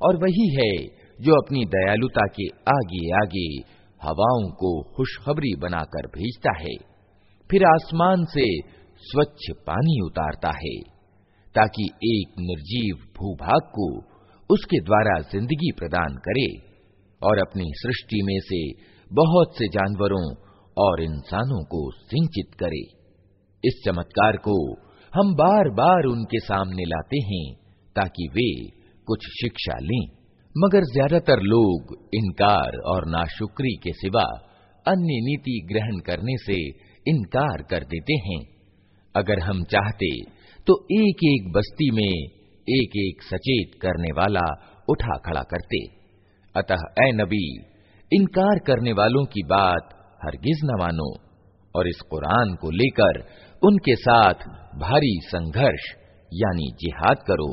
और वही है जो अपनी दयालुता के आगे आगे हवाओं को खुशखबरी बनाकर भेजता है। फिर आसमान से स्वच्छ पानी उतारता है, ताकि एक निर्जीव भूभाग को उसके द्वारा ज़िंदगी प्रदान करे और अपनी सृष्टि में से बहुत से जानवरों और इंसानों को सिंचित करे। इस चमत्कार को हम बार बार उनके सामने लाते हैं, ताकि वे कुछ शिक्षा लें, मगर ज़्यादातर लोग इनकार और नाशुक्री के सिवा अन्य नीति ग्रहण करने से इनकार कर देते हैं। अगर हम चाहते तो एक एक बस्ती में एक एक सचेत करने वाला उठा खड़ा करते। अतः ए नबी, इनकार करने वालों की बात हरगिज न मानो, और इस कुरान को लेकर उनके साथ भारी संघर्ष, यानी जिहाद करो।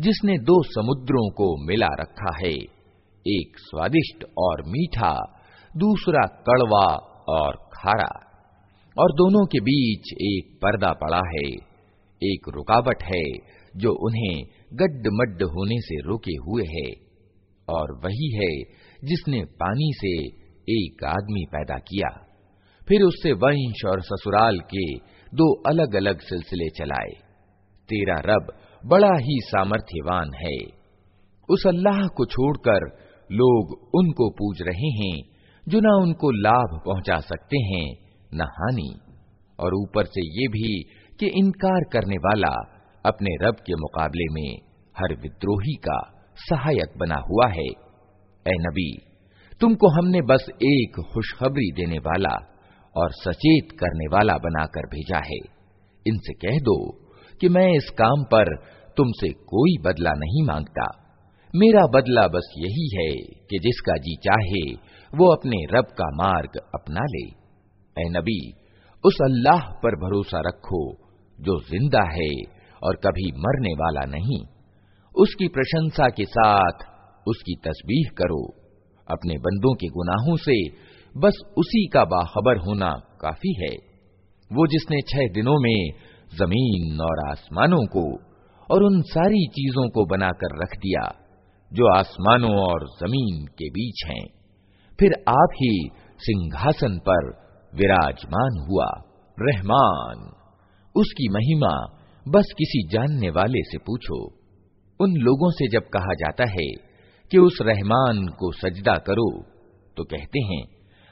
जिसने दो समुद्रों को मिला रखा है, एक स्वादिष्ट और मीठा, दूसरा कड़वा और खारा, और दोनों के बीच एक पर्दा पड़ा है, एक रुकावट है जो उन्हें गड्ढ होने से रोके हुए है, और वही है जिसने पानी से एक आदमी पैदा किया। फिर उससे वंश और ससुराल के दो अलग अलग सिलसिले चलाए। तेरा रब बड़ा ही सामर्थ्यवान है। उस अल्लाह को छोड़कर लोग उनको पूज रहे हैं, जो ना उनको लाभ पहुँचा सकते हैं, न हानि। और ऊपर से ये भी कि इनकार करने वाला अपने रब के मुकाबले में हर विद्रोही का सहायक बना हुआ है। ए नबी, तुमको हमने बस एक खुशखबरी देने वाला और सचेत करने वाला बनाकर भेजा है। इनसे कह दो कि मैं इस काम पर तुमसे कोई बदला नहीं माँगता। मेरा बदला बस यही है कि जिसका जी चाहे, वो अपने रब का मार्ग अपना ले। ए नबी, उस अल्लाह पर भरोसा रखो, जो ज़िंदा है और कभी मरने वाला नहीं। उसकी प्रशंसा के साथ उसकी तस्बीह करो। अपने बंदों के गुनाहों से बस उसी का बाखबर होना काफ़ी है। वो जिसने छह दिनों में ज़मीन और आसमानों को और उन सारी चीज़ों को बनाकर रख दिया, जो आसमानों और ज़मीन के बीच हैं। फिर आप ही सिंहासन पर विराजमान हुआ। रहमान, उसकी महिमा बस किसी जानने वाले से पूछो। उन लोगों से जब कहा जाता है कि उस रहमान को सजदा करो तो कहते हैं,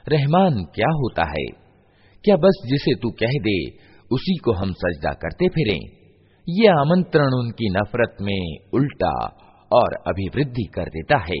रहमान, क्या होता है? क्या बस जिसे तू कह दे उसी को हम सजदा करते फिरें ये आमंत्रण उनकी नफरत में उल्टा और अभिवृद्धि कर देता है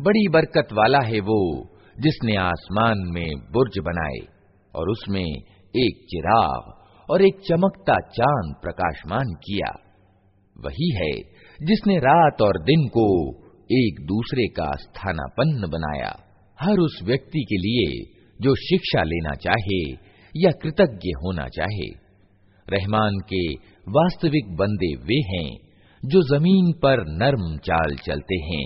बड़ी बरकत वाला है वो जिसने आसमान में बुर्ज बनाए और उसमें एक चिराग और एक चमकता चांद प्रकाशमान किया वही है जिसने रात और दिन को एक दूसरे का स्थानापन्न बनाया हर उस व्यक्ति के लिए जो शिक्षा लेना चाहे या कृतज्ञ होना चाहे। रहमान के वास्तविक बंदे वे हैं जो ज़मीन पर नर्म चाल चलते हैं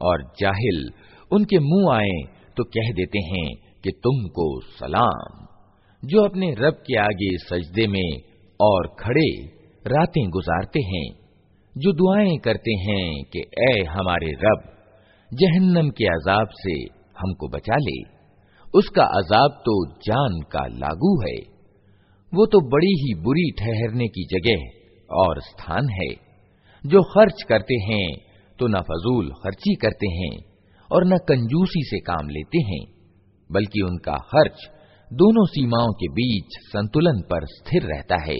और जाहिल उनके मुँह आए तो कह देते हैं कि तुमको सलाम। जो अपने रब के आगे सजदे में और खड़े रातें गुजारते हैं, जो दुआएँ करते हैं कि ए हमारे रब, जहन्नम के अजाब से हमको बचा ले। उसका अजाब तो जान का लागू है वो तो बड़ी ही बुरी ठहरने की जगह और स्थान है जो खर्च करते हैं तो न फजूल खर्ची करते हैं और न कंजूसी से काम लेते हैं बल्कि उनका खर्च दोनों सीमाओं के बीच संतुलन पर स्थिर रहता है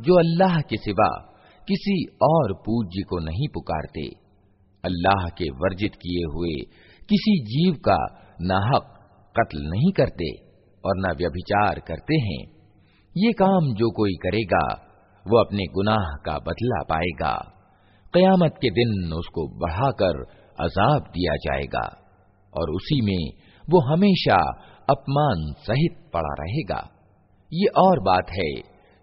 जो अल्लाह के सिवा किसी और पूज्य को नहीं पुकारते, अल्लाह के वर्जित किए हुए किसी जीव का नाहक कत्ल नहीं करते और न व्यभिचार करते हैं। ये काम जो कोई करेगा, वो अपने गुनाह का बदला पाएगा। कयामत के दिन उसको बढ़ाकर अजाब दिया जाएगा और उसी में वो हमेशा अपमान सहित पड़ा रहेगा। ये और बात है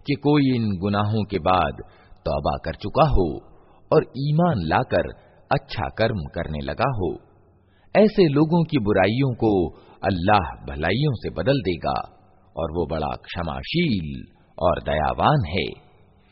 कि कोई इन गुनाहों के बाद तौबा कर चुका हो और ईमान लाकर अच्छा कर्म करने लगा हो। ऐसे लोगों की बुराइयों को अल्लाह भलाइयों से बदल देगा और वो बड़ा क्षमाशील और दयावान है।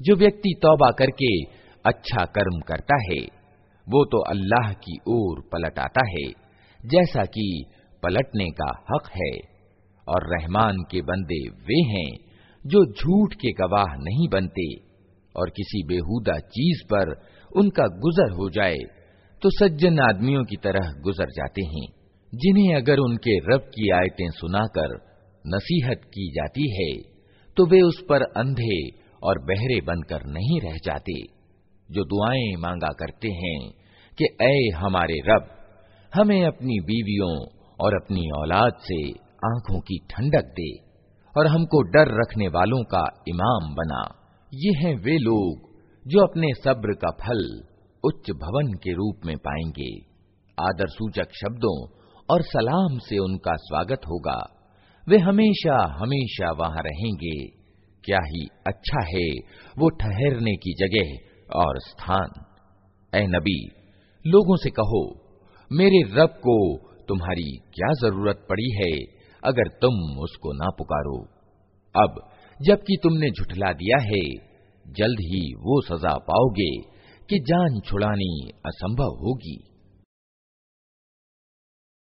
जो व्यक्ति तौबा करके अच्छा कर्म करता है वो तो अल्लाह की ओर पलट आता है जैसा कि पलटने का हक है और रहमान के बंदे वे हैं जो झूठ के गवाह नहीं बनते और किसी बेहुदा चीज पर उनका गुजर हो जाए तो सज्जन आदमियों की तरह गुजर जाते हैं जिन्हें अगर उनके रब की आयतें सुनाकर नसीहत की जाती है तो वे उस पर अंधे और बहरे बनकर नहीं रह जाते, जो दुआएँ मांगा करते हैं कि, ऐ हमारे रब, हमें अपनी बीवियों और अपनी औलाद से आँखों की ठंडक दे और हमको डर रखने वालों का इमाम बना। ये हैं वे लोग जो अपने सब्र का फल उच्च भवन के रूप में पाएँगे। आदर सूचक शब्दों और सलाम से उनका स्वागत होगा। वे हमेशा हमेशा वहाँ रहेंगे। क्या ही अच्छा है वो ठहरने की जगह और स्थान। ए नबी, लोगों से कहो, मेरे रब को तुम्हारी क्या ज़रूरत पड़ी है अगर तुम उसको ना पुकारो? अब, जबकि तुमने झुठला दिया है, जल्द ही वो सजा पाओगे कि जान छुड़ानी असंभव होगी।